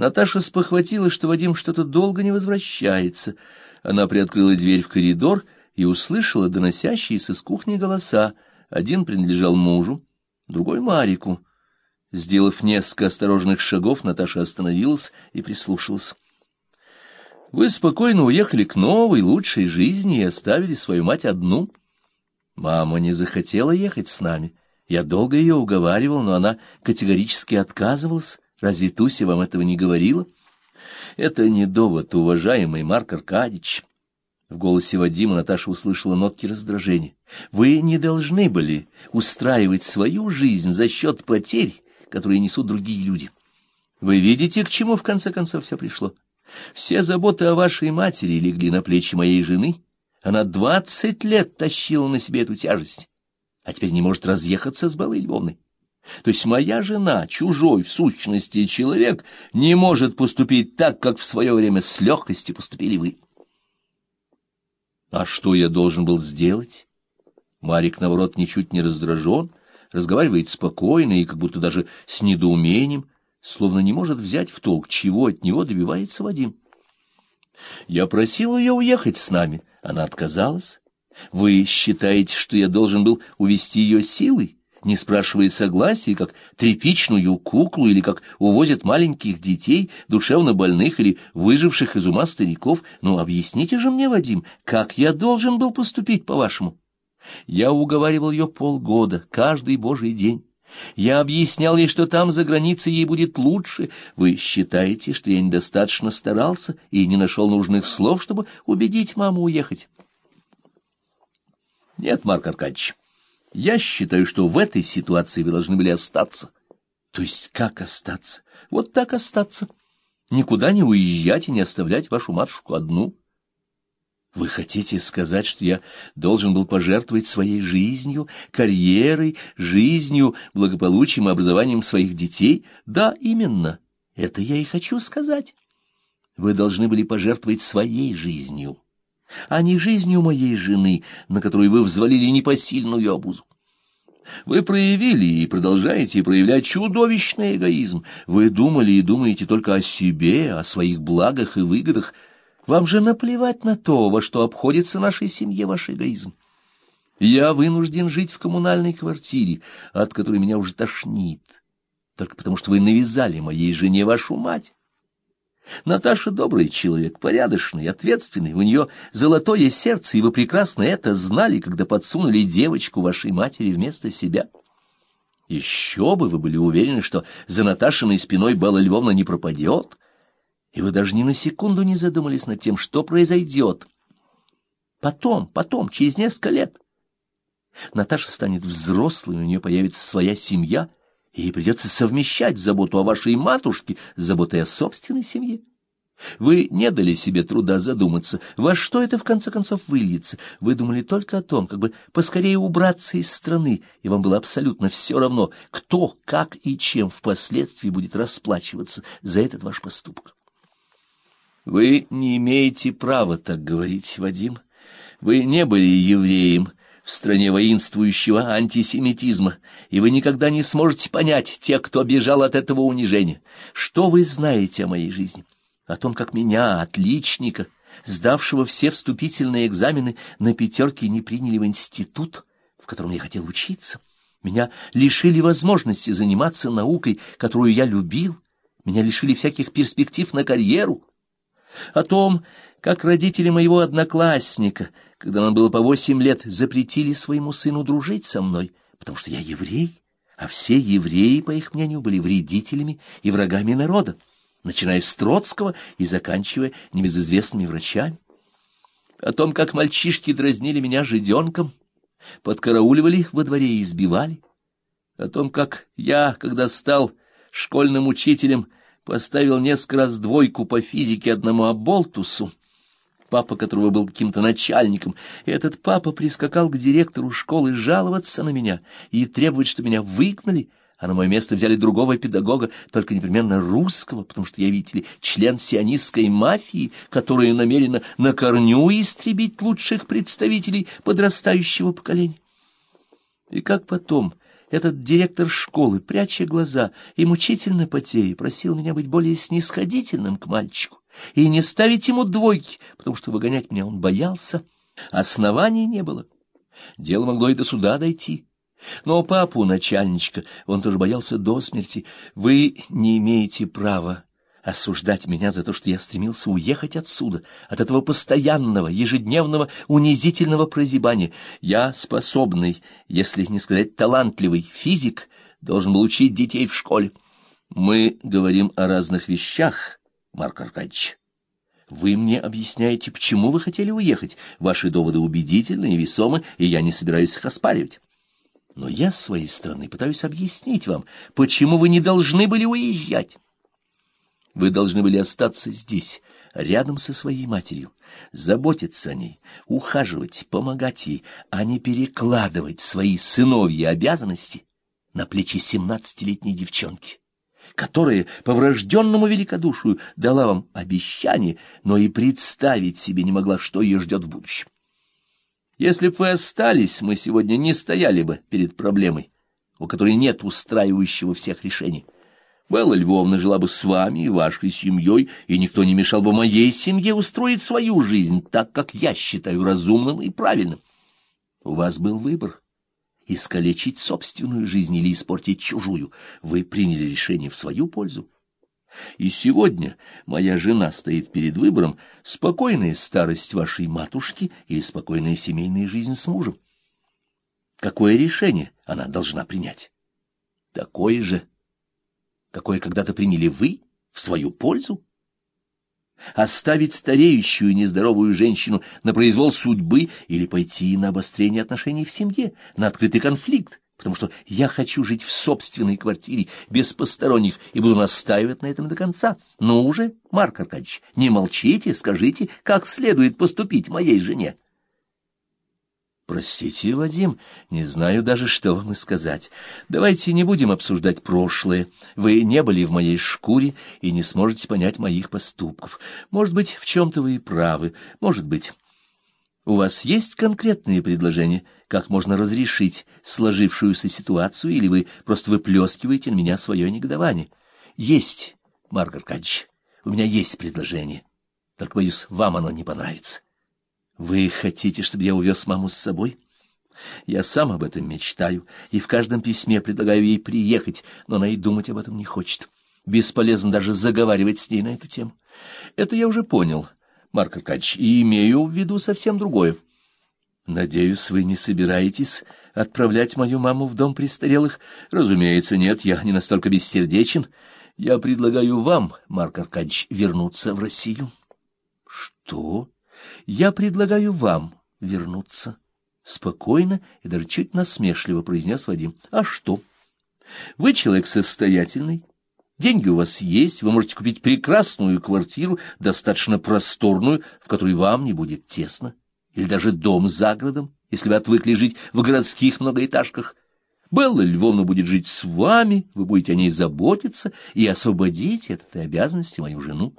Наташа спохватила, что Вадим что-то долго не возвращается. Она приоткрыла дверь в коридор и услышала доносящиеся с кухни голоса. Один принадлежал мужу, другой — Марику. Сделав несколько осторожных шагов, Наташа остановилась и прислушалась. «Вы спокойно уехали к новой, лучшей жизни и оставили свою мать одну. Мама не захотела ехать с нами. Я долго ее уговаривал, но она категорически отказывалась. Разве Туся вам этого не говорила? Это не довод, уважаемый Марк Аркадьевич. В голосе Вадима Наташа услышала нотки раздражения. Вы не должны были устраивать свою жизнь за счет потерь, которые несут другие люди. Вы видите, к чему в конце концов все пришло? Все заботы о вашей матери легли на плечи моей жены. Она двадцать лет тащила на себе эту тяжесть, а теперь не может разъехаться с Белой Львовной. То есть моя жена, чужой в сущности человек, не может поступить так, как в свое время с легкостью поступили вы. А что я должен был сделать? Марик, наоборот, ничуть не раздражен, разговаривает спокойно и как будто даже с недоумением, словно не может взять в толк, чего от него добивается Вадим. Я просил ее уехать с нами, она отказалась. Вы считаете, что я должен был увести ее силой? Не спрашивая согласия, как тряпичную куклу или как увозят маленьких детей, душевно больных или выживших из ума стариков. Ну, объясните же мне, Вадим, как я должен был поступить, по-вашему? Я уговаривал ее полгода, каждый божий день. Я объяснял ей, что там за границей ей будет лучше. Вы считаете, что я недостаточно старался и не нашел нужных слов, чтобы убедить маму уехать? Нет, Марк Аркадьевич, я считаю, что в этой ситуации вы должны были остаться. То есть как остаться? Вот так остаться. Никуда не уезжать и не оставлять вашу матушку одну. Вы хотите сказать, что я должен был пожертвовать своей жизнью, карьерой, жизнью, благополучием и образованием своих детей? Да, именно. Это я и хочу сказать. Вы должны были пожертвовать своей жизнью а не жизнью моей жены, на которую вы взвалили непосильную обузу. Вы проявили и продолжаете проявлять чудовищный эгоизм. Вы думали и думаете только о себе, о своих благах и выгодах. Вам же наплевать на то, во что обходится нашей семье ваш эгоизм. Я вынужден жить в коммунальной квартире, от которой меня уже тошнит, только потому что вы навязали моей жене вашу мать. Наташа добрый человек, порядочный, ответственный, у нее золотое сердце, и вы прекрасно это знали, когда подсунули девочку вашей матери вместо себя. Еще бы вы были уверены, что за Наташиной спиной Белла Львовна не пропадет, и вы даже ни на секунду не задумались над тем, что произойдет. Потом, потом, через несколько лет. Наташа станет взрослой, у нее появится своя семья — ей придется совмещать заботу о вашей матушке с заботой о собственной семье. Вы не дали себе труда задуматься, во что это в конце концов выльется. Вы думали только о том, как бы поскорее убраться из страны, и вам было абсолютно все равно, кто, как и чем впоследствии будет расплачиваться за этот ваш поступок. Вы не имеете права так говорить, Вадим. Вы не были евреем, в стране воинствующего антисемитизма, и вы никогда не сможете понять тех, кто бежал от этого унижения. Что вы знаете о моей жизни? О том, как меня, отличника, сдавшего все вступительные экзамены, на пятерке не приняли в институт, в котором я хотел учиться. Меня лишили возможности заниматься наукой, которую я любил. Меня лишили всяких перспектив на карьеру. О том, как родители моего одноклассника, когда нам было по восемь лет, запретили своему сыну дружить со мной, потому что я еврей, а все евреи, по их мнению, были вредителями и врагами народа, начиная с Троцкого и заканчивая небезызвестными врачами. О том, как мальчишки дразнили меня жиденком, подкарауливали во дворе и избивали. О том, как я, когда стал школьным учителем, поставил несколько раз двойку по физике одному оболтусу, папа которого был каким-то начальником, этот папа прискакал к директору школы жаловаться на меня и требовать, что меня выгнали, а на мое место взяли другого педагога, только непременно русского, потому что я, видите ли, член сионистской мафии, которая намерена на корню истребить лучших представителей подрастающего поколения. И как потом Этот директор школы, пряча глаза и мучительно потея, просил меня быть более снисходительным к мальчику и не ставить ему двойки, потому что выгонять меня он боялся. Оснований не было. Дело могло и до суда дойти. Но папу, начальничка, он тоже боялся до смерти. Вы не имеете права осуждать меня за то, что я стремился уехать отсюда, от этого постоянного, ежедневного, унизительного прозябания. Я способный, если не сказать талантливый, физик, должен был учить детей в школе. Мы говорим о разных вещах, Марк Аркадьевич. Вы мне объясняете, почему вы хотели уехать. Ваши доводы убедительны и весомы, и я не собираюсь их оспаривать. Но я, с своей стороны, пытаюсь объяснить вам, почему вы не должны были уезжать. Вы должны были остаться здесь, рядом со своей матерью, заботиться о ней, ухаживать, помогать ей, а не перекладывать свои сыновьи обязанности на плечи семнадцатилетней девчонки, которая по врожденному великодушию дала вам обещание, но и представить себе не могла, что ее ждет в будущем. Если бы вы остались, мы сегодня не стояли бы перед проблемой, у которой нет устраивающего всех решений. Белла Львовна жила бы с вами и вашей семьей, и никто не мешал бы моей семье устроить свою жизнь так, как я считаю разумным и правильным. У вас был выбор — искалечить собственную жизнь или испортить чужую. Вы приняли решение в свою пользу. И сегодня моя жена стоит перед выбором спокойная старость вашей матушки или спокойная семейная жизнь с мужем. Какое решение она должна принять? Такое же, какое когда-то приняли вы в свою пользу? Оставить стареющую нездоровую женщину на произвол судьбы или пойти на обострение отношений в семье, на открытый конфликт, потому что я хочу жить в собственной квартире, без посторонних, и буду настаивать на этом до конца. Ну уже, Марк Аркадьевич, не молчите, скажите, как следует поступить моей жене. Простите, Вадим, не знаю даже, что вам и сказать. Давайте не будем обсуждать прошлое. Вы не были в моей шкуре и не сможете понять моих поступков. Может быть, в чем-то вы и правы, может быть. У вас есть конкретные предложения, как можно разрешить сложившуюся ситуацию, или вы просто выплескиваете на меня свое негодование? Есть, Марк Аркадьевич, у меня есть предложение. Только, боюсь, вам оно не понравится. Вы хотите, чтобы я увез маму с собой? Я сам об этом мечтаю, и в каждом письме предлагаю ей приехать, но она и думать об этом не хочет. Бесполезно даже заговаривать с ней на эту тему. Это я уже понял, Марк Аркадьевич, и имею в виду совсем другое. Надеюсь, вы не собираетесь отправлять мою маму в дом престарелых? Разумеется, нет, я не настолько бессердечен. Я предлагаю вам, Марк Аркадьевич, вернуться в Россию. Что? Я предлагаю вам вернуться. Спокойно и даже чуть насмешливо произнес Вадим. А что? Вы человек состоятельный, деньги у вас есть, вы можете купить прекрасную квартиру, достаточно просторную, в которой вам не будет тесно, или даже дом за городом, если вы отвыкли жить в городских многоэтажках. Белла Львовна будет жить с вами, вы будете о ней заботиться и освободите от этой обязанности мою жену.